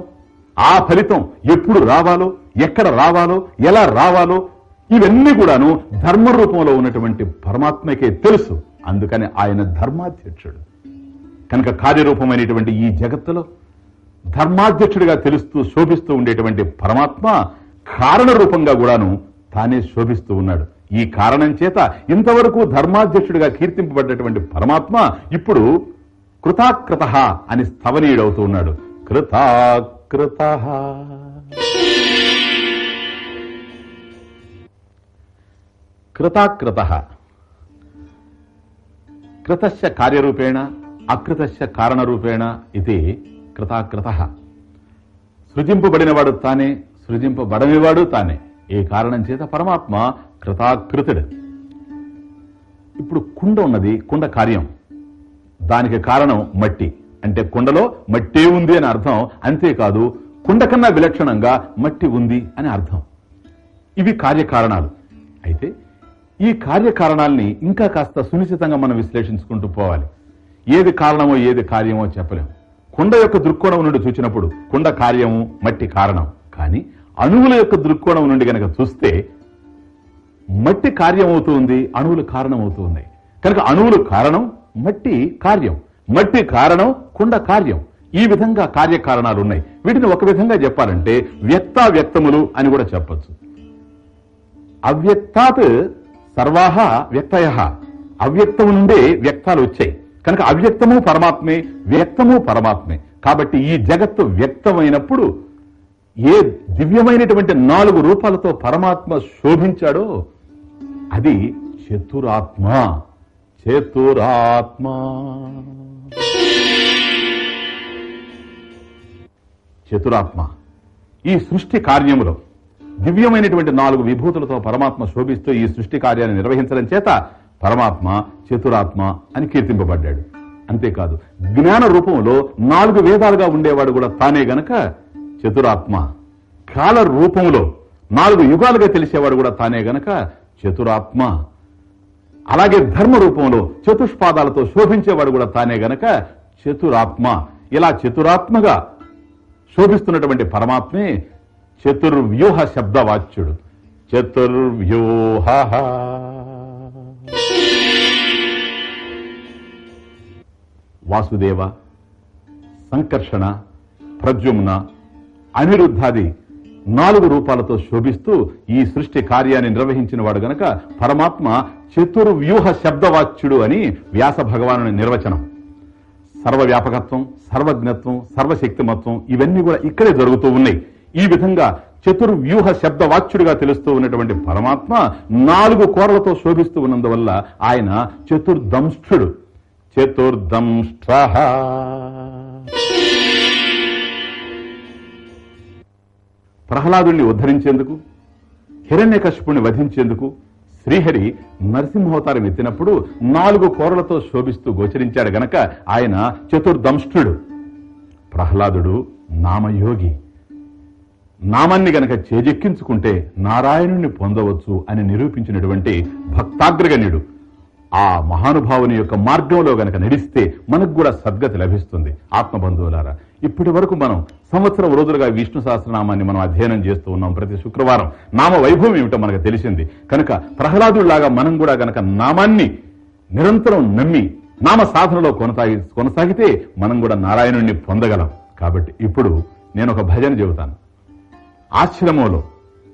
ఆ ఫలితం ఎప్పుడు రావాలో ఎక్కడ రావాలో ఎలా రావాలో ఇవన్నీ కూడాను ధర్మ రూపంలో ఉన్నటువంటి పరమాత్మకే తెలుసు. అందుకని ఆయన ధర్మాధ్యక్షుడు. కనుక కార్యరూపమైనటువంటి ఈ జగత్తులో ధర్మాధ్యక్షుడిగా తెలుస్తూ శోభిస్తూ ఉండేటువంటి పరమాత్మ కారణ రూపంగా కూడాను తానే శోభిస్తూ ఉన్నాడు. ఈ కారణం చేత ఇంతవరకు ధర్మాధ్యక్షుడిగా కీర్తింపబడ్డటువంటి పరమాత్మ ఇప్పుడు కృతాకృత అని స్థవనీయుడవుతూ ఉన్నాడు. కృత కృతాకృత. కృతస్య కార్యరూపేణ అకృతస్య కారణరూపేణ ఇది కృతాకృత. సృజింపబడినవాడు తానే సృజింపబడనివాడు తానే. ఈ కారణం చేత పరమాత్మ కృతాకృతుడు? ఇప్పుడు కుండ ఉన్నది కుండ కార్యం. దానికి కారణం మట్టి. అంటే కుండలో మట్టే ఉంది అని అర్థం. అంతేకాదు కుండ కన్నా విలక్షణంగా మట్టి ఉంది అని అర్థం. ఇవి కార్యకారణాలు. అయితే ఈ కార్యకారణాల్ని ఇంకా కాస్త సునిశ్చితంగా మనం విశ్లేషించుకుంటూ పోవాలి. ఏది కారణమో ఏది కార్యమో చెప్పలేము. కుండ యొక్క దృక్కోణం నుండి చూచినప్పుడు కుండ కార్యము మట్టి కారణం. కానీ అణువుల యొక్క దృక్కోణం నుండి గనక చూస్తే మట్టి కార్యమవుతూ ఉంది అణువులు కారణమవుతూ ఉన్నాయి. కనుక అణువులు కారణం మట్టి కార్యం. మట్టి కారణం కుండ కార్యం. ఈ విధంగా కార్యకారణాలు ఉన్నాయి వీటిని ఒక విధంగా చెప్పాలంటే వ్యక్తావ్యక్తములు అని కూడా చెప్పచ్చు. అవ్యక్తాత్ సర్వాహ వ్యక్తయ. అవ్యక్తము నుండే వ్యక్తాలు వచ్చాయి. కనుక అవ్యక్తము పరమాత్మే వ్యక్తము పరమాత్మే. కాబట్టి ఈ జగత్తు వ్యక్తమైనప్పుడు ఏ దివ్యమైనటువంటి నాలుగు రూపాలతో పరమాత్మ శోభించాడో అది చతురాత్మ. చతురాత్మ. చతురాత్మ ఈ సృష్టి కార్యములో దివ్యమైనటువంటి నాలుగు విభూతులతో పరమాత్మ శోభిస్తూ ఈ సృష్టి కార్యాన్ని నిర్వహించడం చేత పరమాత్మ చతురాత్మ అని కీర్తింపబడ్డాడు. అంతేకాదు జ్ఞాన రూపంలో నాలుగు వేదాలుగా ఉండేవాడు కూడా తానే గనక చతురాత్మ. కాల రూపంలో నాలుగు యుగాలుగా తెలిసేవాడు కూడా తానే గనక చతురాత్మ. అలాగే ధర్మ రూపంలో చతుష్పాదాలతో శోభించేవాడు కూడా తానే గనక చతురాత్మ. ఇలా చతురాత్మగా శోభిస్తున్నటువంటి పరమాత్మే చతుర్వ్యూహ శబ్దవాచ్యుడు. చతుర్వ్యూహ. వాసుదేవ సంకర్షణ ప్రద్యుమ్న అనిరుద్ధాది నాలుగు రూపాలతో శోభిస్తూ ఈ సృష్టి కార్యాన్ని నిర్వహించిన వాడు గనక పరమాత్మ చతుర్వ్యూహ శబ్దవాచ్యుడు అని వ్యాస భగవాను నిర్వచనం. సర్వవ్యాపకత్వం సర్వజ్ఞత్వం సర్వశక్తిమత్వం ఇవన్నీ కూడా ఇక్కడే జరుగుతూ ఉన్నాయి. ఈ విధంగా చతుర్వ్యూహ శబ్దవాచ్యుడిగా తెలుస్తూ ఉన్నటువంటి పరమాత్మ నాలుగు కోరలతో శోభిస్తూ ఉన్నందువల్ల ఆయన చతుర్దంష్ఠుడు చతుర్దంష్ట ప్రహ్లాదుణ్ణి ఉద్ధరించేందుకు హిరణ్యకశిపుణ్ణి వధించేందుకు శ్రీహరి నరసింహోతారం ఎత్తినప్పుడు నాలుగు కోరలతో శోభిస్తూ గోచరించాడు గనక ఆయన చతుర్దంష్ఠుడు ప్రహ్లాదుడు నామయోగి. నామాన్ని గనక చేజెక్కించుకుంటే నారాయణుణ్ణి పొందవచ్చు అని నిరూపించినటువంటి భక్తాగ్రగణ్యుడు. ఆ మహానుభావుని యొక్క మార్గంలో గనక నడిస్తే మనకు కూడా సద్గతి లభిస్తుంది. ఆత్మబంధువులారా ఇప్పటి వరకు మనం సంవత్సరం రోజులుగా విష్ణు సహస్రనామాన్ని మనం అధ్యయనం చేస్తూ ఉన్నాం ప్రతి శుక్రవారం. నామ వైభవం ఏమిటో మనకు తెలిసింది. కనుక ప్రహ్లాదులాగా మనం కూడా గనక నామాన్ని నిరంతరం నమ్మి నామ సాధనలో కొనసాగి కొనసాగితే మనం కూడా నారాయణుణ్ణి పొందగలం. కాబట్టి ఇప్పుడు నేను ఒక భజన చెబుతాను. ఆశ్రమంలో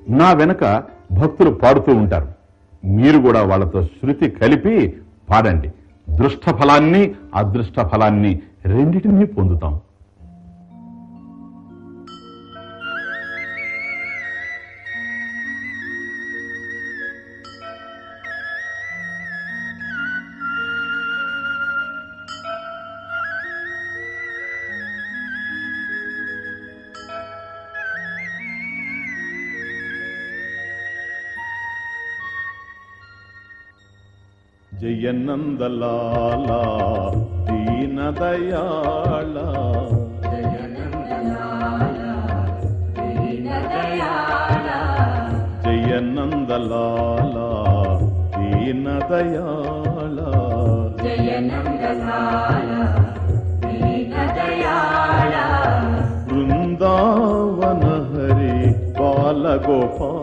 నా వెనక భక్తులు పాడుతూ ఉంటారు. మీరు కూడా వాళ్ళతో శృతి కలిపి పాడండి. దృష్ట ఫలాన్ని అదృష్ట ఫలాన్ని రెండిటినీ పొందుతాం. జయనందలాల దీనదయాళ జయనందలాల దీనదయాళ బృందావన హరి బాలగోపాల.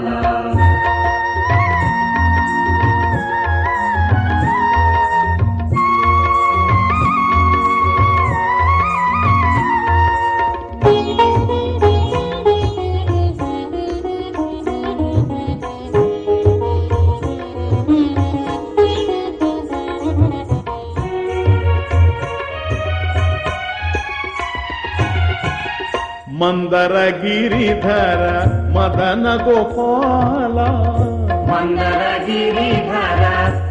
గిరిధర మదన గోపాల. మందర గిరిధర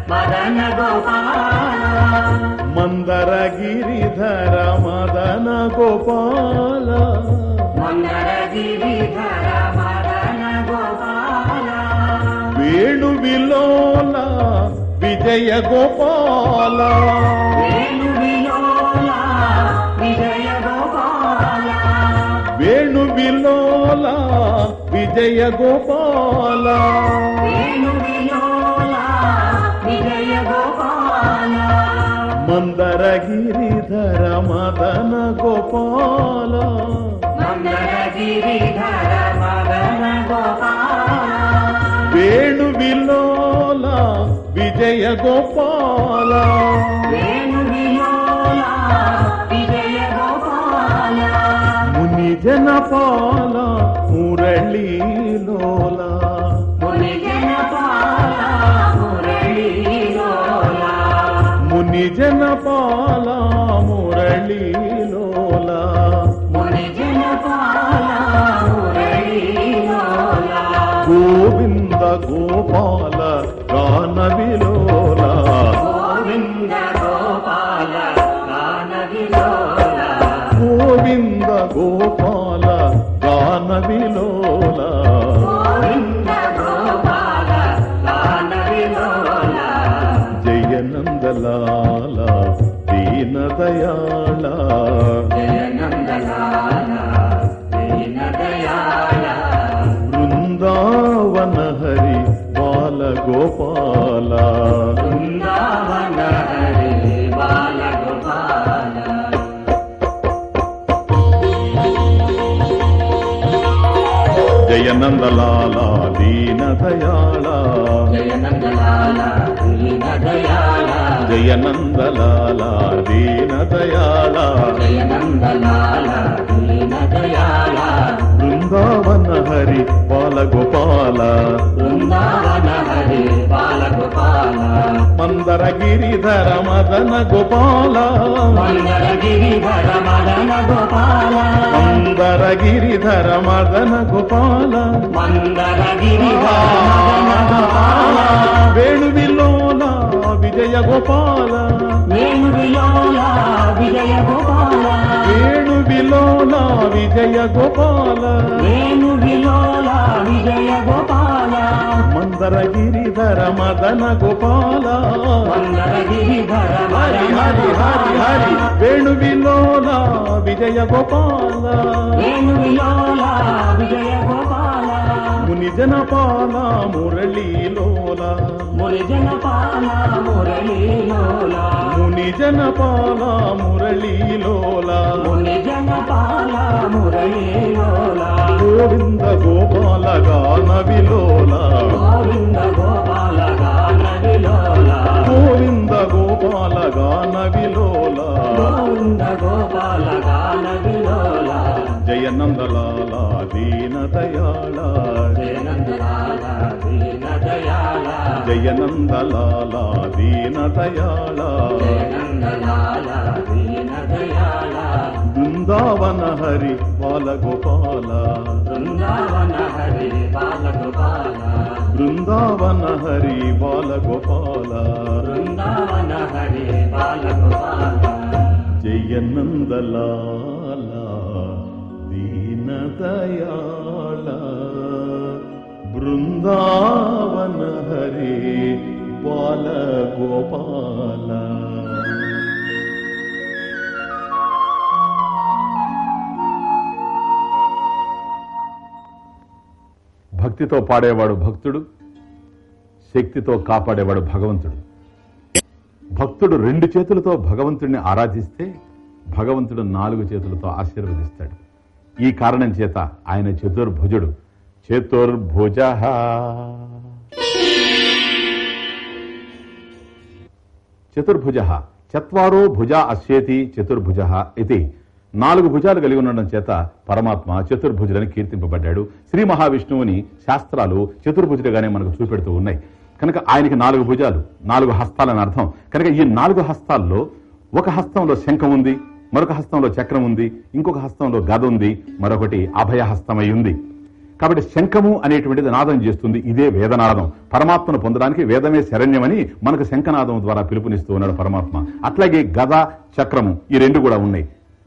మదన గోపాల. మందర గిరిధర మదన గోపాల. మందర గిరిధర మదన గోపాల. వేణు విలోల విజయ గోపాల. వేణు విలోల విజయ గోపాల. మందర గిరిధర మదన గోపాల. మందర గిరిధర మదన గోపాల వేణు విలోల విజయ గోపాల. వేణు విలోల విజయ ముని జనపాల మురళీలోల. ముని జనపాల మురళీలోల. ముని జనపాల మురళీలోల ముని జనపాల మురళీలోల గోవింద గోపాల జయనందలాల దీన దయాళ జయనందలాల దీన దయాళ జయనందలాల దీన దయాళ జయనందలాల దీన దయాళ బృందావన హరి బాలగోపాల. బృందావన హరి బాలగోపాల. మందర గిరిధర మదన గోపాల. మందర గిరిధర మదన గోపాల. మందర గిరిధర మదన గోపాల. మందర గిరిధర మదన గోపాల. వేణువిలోల విజయ గోపాల. వేణువిలోల విజయ గోపాల. వేణువిలోల విజయ గోపాల. వేణువిలోల విజయ గోపాల. మందర గిరిధర మదన గోపాల. మందర గిరిధర హరి హరి హరి హరి వేణువిలోల విజయ గోపాల. వేణువిలోల విజయ ముని జనపాల మురళీలోల మురిజనపాల మురళీలోల ముని జనపాల మురళీలోల మునిజనపాల మురళీలోల గోవింద గోపాల గాన విలోల గోవింద గోపాల గాన విలోల గోవింద గోపాల గాన విలోల గోవింద గోపాల గాన జయనందలాల దీన దయాళ జయనందలాల దీన దయాళ జయనందలాల దీన దీన దయాళ బృందావన హరి బాలగోపాల. బృందావన హరి బాలగోపాల. బృందావన హరి బాలగోపాల బృందావన హరి బాలగోపాల జయనందలాల దీన దయాళ బృందావన హరి బాలగోపాల భక్తితో పాడేవాడు భక్తుడు శక్తితో కాపాడేవాడు భగవంతుడు భక్తుడు రెండు చేతులతో భగవంతుడిని ఆరాధిస్తే భగవంతుడు నాలుగు చేతులతో ఆశీర్వదిస్తాడు ఈ కారణం చేత ఆయన చతుర్భుజుడు. చతుర్భుజ. చతుర్భుజ. చత్వారో భుజ అశ్వేతి చతుర్భుజ ఇది నాలుగు భుజాలు కలిగి ఉండడం చేత పరమాత్మ చతుర్భుజులని కీర్తింపబడ్డాడు. శ్రీ మహావిష్ణువుని శాస్త్రాలు చతుర్భుజులుగానే మనకు చూపెడుతూ ఉన్నాయి. కనుక ఆయనకి నాలుగు భుజాలు నాలుగు హస్తాలని అర్థం. కనుక ఈ నాలుగు హస్తాల్లో ఒక హస్తంలో శంఖం ఉంది మరొక హస్తంలో చక్రం ఉంది ఇంకొక హస్తంలో గద ఉంది మరొకటి అభయహస్తమై ఉంది కాబట్టి శంఖము అనేటువంటిది నాదం చేస్తుంది ఇదే వేదనాదం. పరమాత్మను పొందడానికి వేదమే శరణ్యమని మనకు శంఖనాదం ద్వారా పిలుపునిస్తూ ఉన్నాడు పరమాత్మ. అట్లాగే గద చక్రము ఈ రెండు కూడా ఉన్నాయి.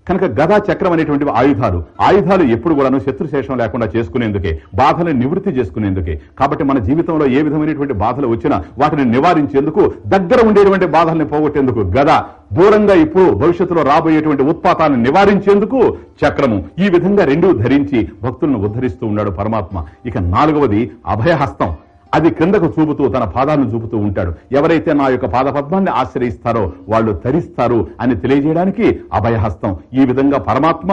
కనుక గదా చక్రం అనేటువంటి ఆయుధాలు. ఆయుధాలు ఎప్పుడు కూడాను శత్రుశేషం లేకుండా చేసుకునేందుకే బాధలను నివృత్తి చేసుకునేందుకే. కాబట్టి మన జీవితంలో ఏ విధమైనటువంటి బాధలు వచ్చినా వాటిని నివారించేందుకు దగ్గర ఉండేటువంటి బాధల్ని పోగొట్టేందుకు గద దూరంగా ఇప్పుడు భవిష్యత్తులో రాబోయేటువంటి ఉత్పాతాన్ని నివారించేందుకు చక్రము. ఈ విధంగా రెండూ ధరించి భక్తులను ఉద్ధరిస్తూ ఉన్నాడు పరమాత్మ. ఇక నాలుగవది అభయహస్తం. అది క్రిందకు చూపుతూ తన పాదాలను చూపుతూ ఉంటాడు. ఎవరైతే నా యొక్క పాదపద్మాన్ని ఆశ్రయిస్తారో వాళ్ళు ధరిస్తారు అని తెలియజేయడానికి అభయహస్తం. ఈ విధంగా పరమాత్మ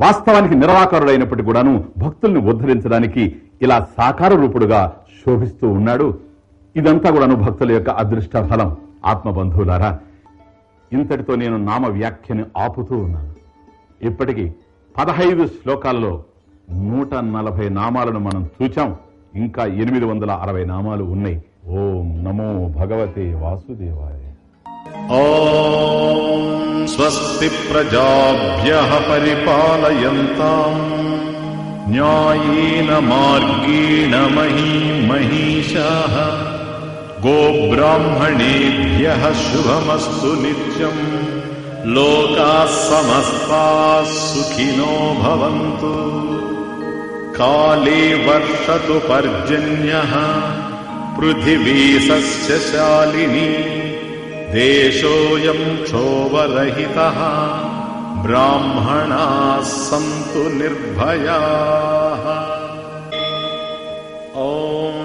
వాస్తవానికి నిరాకారుడైనప్పటికీ కూడాను భక్తుల్ని ఉద్ధరించడానికి ఇలా సాకార రూపుడుగా శోభిస్తూ ఉన్నాడు. ఇదంతా కూడాను భక్తుల యొక్క అదృష్ట ఫలం ఆత్మబంధువులారా ఇంతటితో నేను నామ వ్యాఖ్యని ఆపుతూ ఉన్నాను. ఇప్పటికీ పదహైదు శ్లోకాల్లో నూట నలభై నామాలను మనం చూచాం. ఇంకా ఎనిమిది వందల అరవై నామాలు ఉన్నాయి. ఓం నమో భగవతే వాసుదేవాయ. ఓం స్వస్తి ప్రజాభ్య పరిపాలయంతాం. న్యాయేన మార్గేణ మహీ మహిషా గోబ్రాహ్మణేభ్య శుభమస్తు నిత్యం. లోకా సమస్తా సుఖినో భవంతు. काले वर्षतु पर्जन्यः पृथिवीसस्य शालिनी देशोऽयम् क्षोभरहितः ब्राह्मणाः सन्तु निर्भयाः। ॐ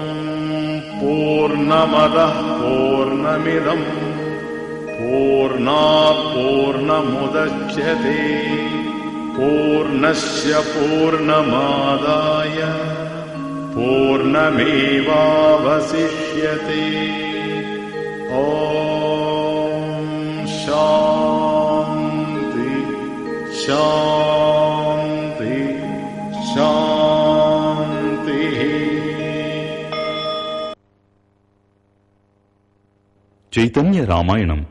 पूर्णमदः पूर्णमिदम् पूर्णा पूर्णमुदच्यते। पूर्णस्य पूर्णमादाय पूर्णमेवावशिष्यते। ॐ शान्ति शान्ति शान्तिः। चैतन्यरामायणम्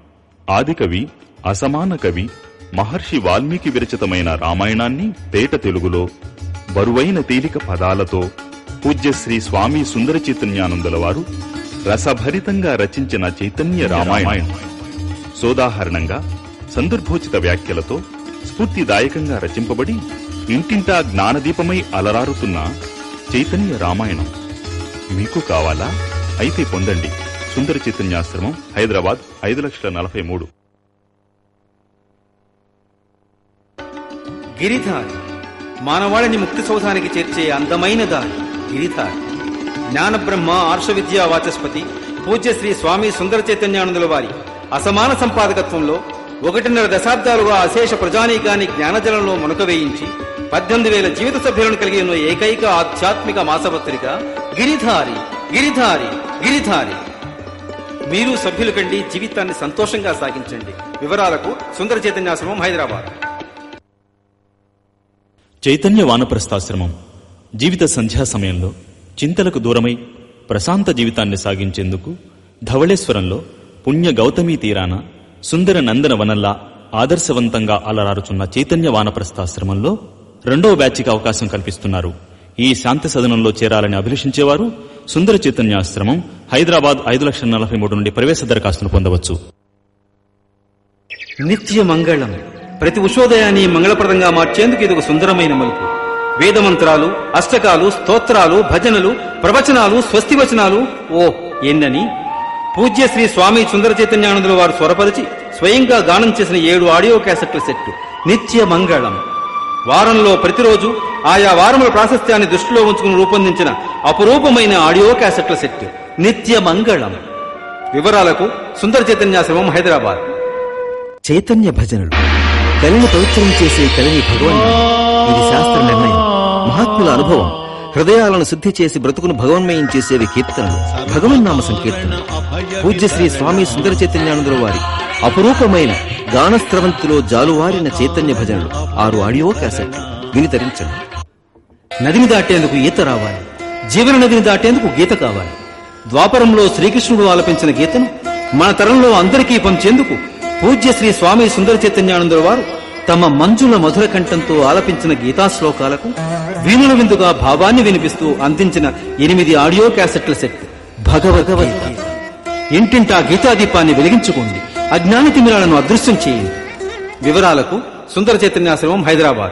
आदिकवि असमानकवि మహర్షి వాల్మీకి విరచితమైన రామాయణాన్ని పేట తెలుగులో బరువైన తేలిక పదాలతో పూజ్యశ్రీ స్వామి సుందర చైతన్యానందుల వారు రసభరితంగా రచించిన చైతన్య రామాయణం. సోదాహరణంగా సందర్భోచిత వ్యాఖ్యలతో స్ఫూర్తిదాయకంగా రచింపబడి ఇంటింటా జ్ఞానదీపమై అలరారుతున్న చైతన్య రామాయణం. మీకు కావాలా? అయితే పొందండి. సుందర చైతన్యాశ్రమం హైదరాబాద్ ఐదు లక్షల నలభై మూడు. గిరిధారి. మానవాళిని ముక్తి సౌధానికి చేర్చే అందమైన దారి గిరిధారి. జ్ఞానబ్రహ్మ ఆర్ష విద్యా వాచస్పతి పూజ్య శ్రీ స్వామి సుందర చైతన్యానందుల వారి అసమాన సంపాదకత్వంలో ఒకటిన్నర దశాబ్దాలుగా అశేష ప్రజానీకాన్ని జ్ఞానజలంలో మునకవేయించి పద్దెనిమిది వేల జీవిత సభ్యులను కలిగి ఉన్న ఏకైక ఆధ్యాత్మిక మాసపత్రిక గిరిధారి గిరిధారి గిరిధారి. మీరు సభ్యులు కండి జీవితాన్ని సంతోషంగా సాగించండి. వివరాలకు సుందర చైతన్యాశ్రమం హైదరాబాద్. చైతన్య వానప్రస్థాశ్రమం. జీవిత సంధ్యా సమయంలో చింతలకు దూరమై ప్రశాంత జీవితాన్ని సాగించేందుకు ధవళేశ్వరంలో పుణ్య గౌతమీ తీరాన సుందర నందన వనల్లా ఆదర్శవంతంగా అలరారుచున్న చైతన్య వానప్రస్థాశ్రమంలో రెండవ బ్యాచ్కి అవకాశం కల్పిస్తున్నారు. ఈ శాంతి సదనంలో చేరాలని అభిలషించేవారు సుందర చైతన్యాశ్రమం హైదరాబాద్ ఐదు లక్షల నలభై మూడు నుండి ప్రవేశ దరఖాస్తును పొందవచ్చు. నిత్య మంగళం. ప్రతి ఉషోదయాన్ని మంగళప్రదంగా మార్చేందుకు ఇది ఒక సుందరమైన మలుపు. వేదమంత్రాలు అష్టకాలు స్తోత్రాలు భజనలు ప్రవచనాలు స్వస్తి వచనాలు ఓ ఎన్నని. పూజ్య శ్రీ స్వామి సుందర చైతన్యానందులు వారు స్వరపరిచి స్వయంగా గానం చేసిన ఏడు ఆడియో క్యాసెట్ల సెట్ నిత్య మంగళం. వారంలో ప్రతిరోజు ఆయా వారముల ప్రాశస్త్యాన్ని దృష్టిలో ఉంచుకుని రూపొందించిన అపురూపమైన ఆడియో క్యాసెట్ల సెట్ నిత్య మంగళం. వివరాలకు సుందర చైతన్యాశ్రమం హైదరాబాద్. చైతన్య భజనలు. కలిని పవిత్రం చేసే కలిని భగవన్ ఇది శాస్త్ర నిర్ణయం. మహాత్ముల అనుభవం. హృదయాలను శుద్ధి చేసి బ్రతుకును భగవన్మయం చేసేవి కీర్తనలు. భగవన్నామ సంకీర్తనలు పూజ్య శ్రీ స్వామి సుందర చైతన్యానందుల వారి అపురూపమైన గానస్రవంతిలో జాలువారిన చైతన్య భజనలు. ఆరు ఆడియో క్యాసెట్ విని తరించండి. నదిని దాటేందుకు ఈత రావాలి. జీవన నదిని దాటేందుకు గీత కావాలి. ద్వాపరంలో శ్రీకృష్ణుడు ఆలపించిన గీతను మన తరంలో అందరికీ పంచేందుకు పూజ్య శ్రీ స్వామి సుందర చైతన్యానందుల వారు తమ మంజుల మధుర కంఠంతో ఆలపించిన గీతా శ్లోకాలకు వీణుల విందుగా భావాన్ని వినిపిస్తూ అందించిన ఎనిమిది ఆడియో క్యాసెట్ల సెట్. భగవద్గీత. ఇంటింటా గీతాదీపాన్ని వెలిగించుకోండి. అజ్ఞాన తిమిరాలను అదృశ్యం చేయండి. వివరాలకు సుందర చైతన్యాశ్రమం హైదరాబాద్.